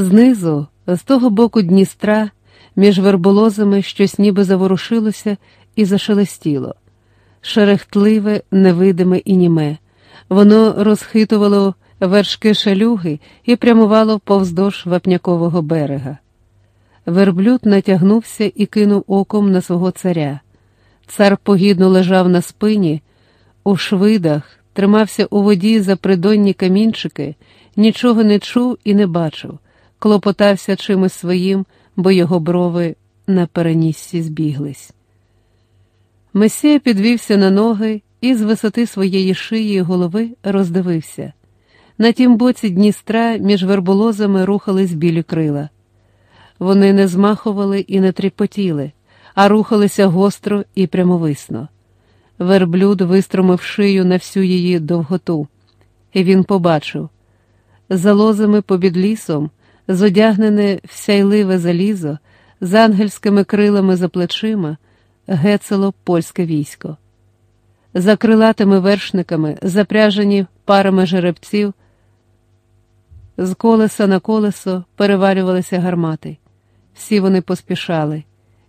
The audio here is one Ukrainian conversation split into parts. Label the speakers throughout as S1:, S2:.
S1: Знизу, з того боку Дністра, між верболозами щось ніби заворушилося і зашелестіло. Шерехтливе, невидиме і німе. Воно розхитувало вершки шалюги і прямувало повздовж вапнякового берега. Верблюд натягнувся і кинув оком на свого царя. Цар погідно лежав на спині, у швидах, тримався у воді за придонні камінчики, нічого не чув і не бачив, клопотався чимось своїм, бо його брови на переніссі збіглись. Месія підвівся на ноги і з висоти своєї шиї і голови роздивився. На тім боці Дністра між верболозами рухались білі крила. Вони не змахували і не тріпотіли, а рухалися гостро і прямовисно. Верблюд вистромив шию на всю її довготу, і він побачив за лозами побід лісом, зодягнене в сяйливе залізо, з ангельськими крилами за плечима, гецело польське військо. За крилатими вершниками, запряжені парами жеребців, з колеса на колесо перевалювалися гармати. Всі вони поспішали.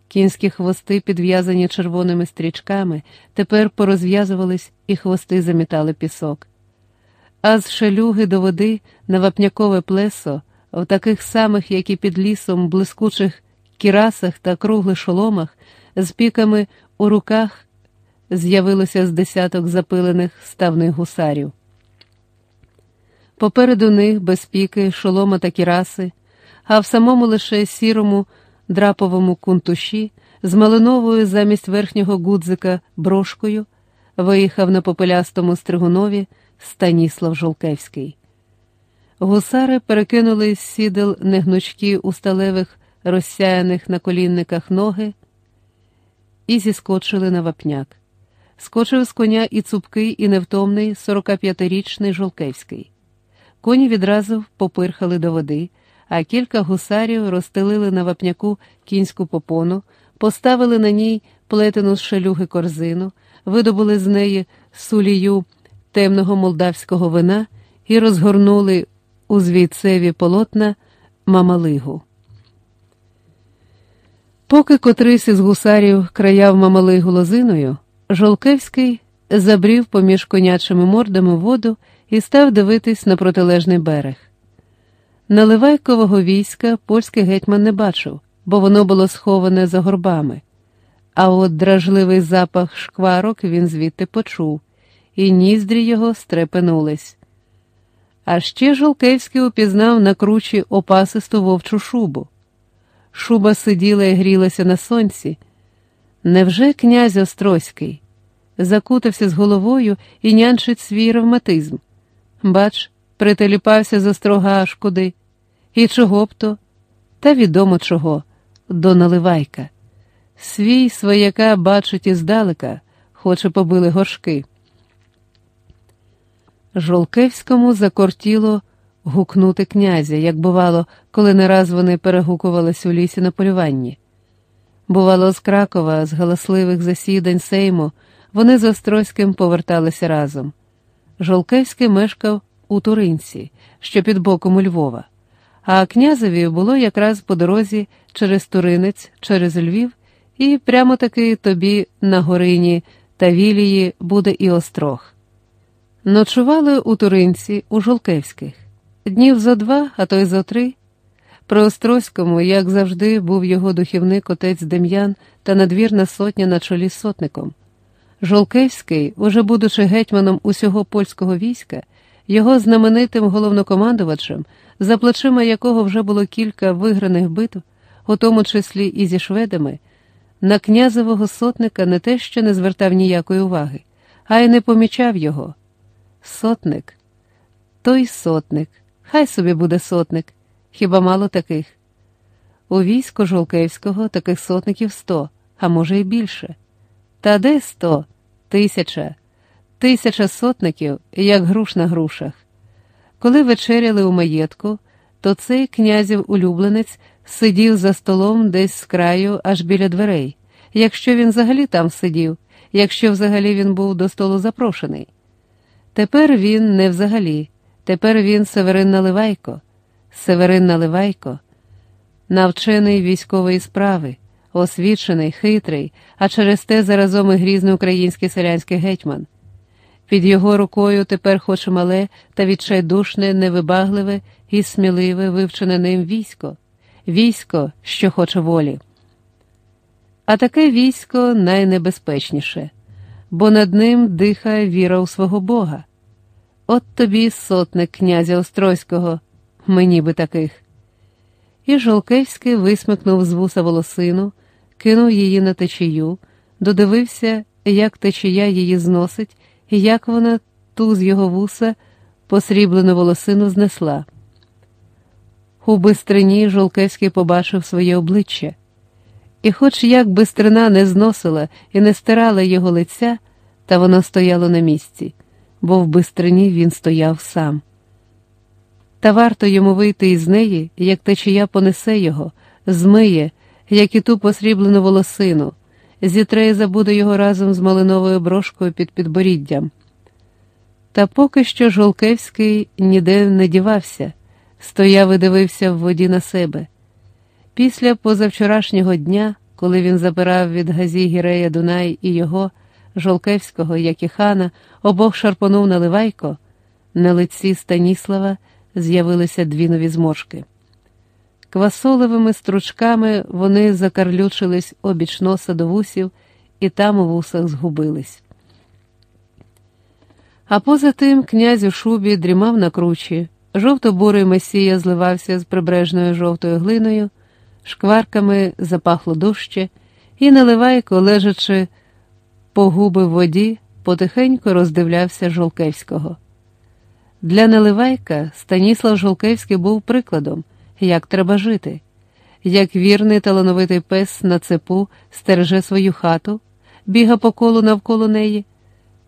S1: Кінські хвости, підв'язані червоними стрічками, тепер порозв'язувались і хвости замітали пісок. А з шалюги до води на вапнякове плесо, в таких самих, як і під лісом, блискучих кірасах та круглих шоломах, з піками у руках з'явилося з десяток запилених ставних гусарів. Попереду них без піки, шолома та кіраси, а в самому лише сірому драповому кунтуші з малиновою замість верхнього гудзика брошкою виїхав на попелястому стригунові Станіслав Жолкевський. Гусари перекинули з сідел негнучки у сталевих розсяяних на колінниках ноги і зіскочили на вапняк. Скочив з коня і цупкий, і невтомний 45-річний Жолкевський. Коні відразу попирхали до води, а кілька гусарів розстелили на вапняку кінську попону, поставили на ній плетену з шалюги корзину, видобули з неї сулію темного молдавського вина і розгорнули у звійцеві полотна мамалигу. Поки котрийсь із гусарів краяв мамалигу лозиною, Жолкевський забрів поміж конячими мордами воду і став дивитись на протилежний берег. Наливайкового війська польський гетьман не бачив, бо воно було сховане за горбами, а от дражливий запах шкварок він звідти почув, і ніздрі його стрепенулись. А ще Жолкевський упізнав на кручі опасисту вовчу шубу. Шуба сиділа і грілася на сонці. Невже князь Острозький закутався з головою і нянчить свій ревматизм? Бач, прителіпався з острога аж куди. І чого б то? Та відомо чого, до наливайка. Свій свояка бачить іздалека, хоче побили горшки. Жолкевському закортіло гукнути князя, як бувало, коли не раз вони перегукувались у лісі на полюванні. Бувало, з Кракова, з галасливих засідань Сейму, вони з Острозьким поверталися разом. Жолкевський мешкав у Туринці, що під боком у Львова, а князеві було якраз по дорозі через Туринець, через Львів, і прямо таки тобі на горині та вілії буде і острог. Ночували у Туринці, у Жолкевських, днів зо два, а то й зо три. При Острозькому, як завжди, був його духівник отець Дем'ян та надвірна сотня на чолі з сотником. Жолкевський, уже будучи гетьманом усього польського війська, його знаменитим головнокомандувачем, за плечима якого вже було кілька виграних битв, у тому числі і зі шведами, на князевого сотника не те, що не звертав ніякої уваги, а й не помічав його. Сотник, той сотник, хай собі буде сотник, хіба мало таких. У війську Жолкевського таких сотників сто, а може й більше. Та де сто, тисяча, тисяча сотників, як груш на грушах. Коли вечеряли у маєтку, то цей князів улюбленець сидів за столом десь з краю аж біля дверей, якщо він взагалі там сидів, якщо взагалі він був до столу запрошений. Тепер він не взагалі, тепер він Северин Наливайко, Северин Наливайко, навчений військової справи, освічений, хитрий, а через те заразом і грізний український селянський гетьман. Під його рукою тепер хоч мале та відчайдушне, невибагливе і сміливе вивчене ним військо, військо, що хоче волі. А таке військо найнебезпечніше, бо над ним дихає віра у свого Бога. От тобі сотник князя Острозького, мені би таких. І Жолкевський висмикнув з вуса волосину, кинув її на течію, додивився, як течія її зносить, і як вона ту з його вуса посріблену волосину знесла. У бистрині Жолкевський побачив своє обличчя, і, хоч як бистрина не зносила і не стирала його лиця, та воно стояло на місці, бо в бистрині він стояв сам. Та варто йому вийти із неї, як течія понесе його, змиє, як і ту посріблену волосину, зітре і забуде його разом з малиновою брошкою під підборіддям. Та поки що Жолкевський ніде не дівався, стояв і дивився в воді на себе. Після позавчорашнього дня, коли він забирав від газі Гірея Дунай і його, Жолкевського, як і хана, обох шарпонув наливайко, на лиці Станіслава з'явилися дві нові зморшки. Квасолевими стручками вони закарлючились обіч носа до вусів і там у вусах згубились. А поза тим князь у шубі дрімав на кручі, жовто-бурий месія зливався з прибережною жовтою глиною, шкварками запахло дужче, і наливайко, лежачи по губи в воді, потихеньку роздивлявся Жолкевського. Для Наливайка Станіслав Жолкевський був прикладом, як треба жити, як вірний талановитий пес на цепу стереже свою хату, біга по колу навколо неї,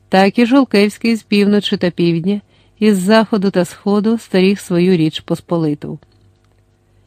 S1: так і Жолкевський з півночі та півдня, із заходу та сходу старіг свою річ Посполиту.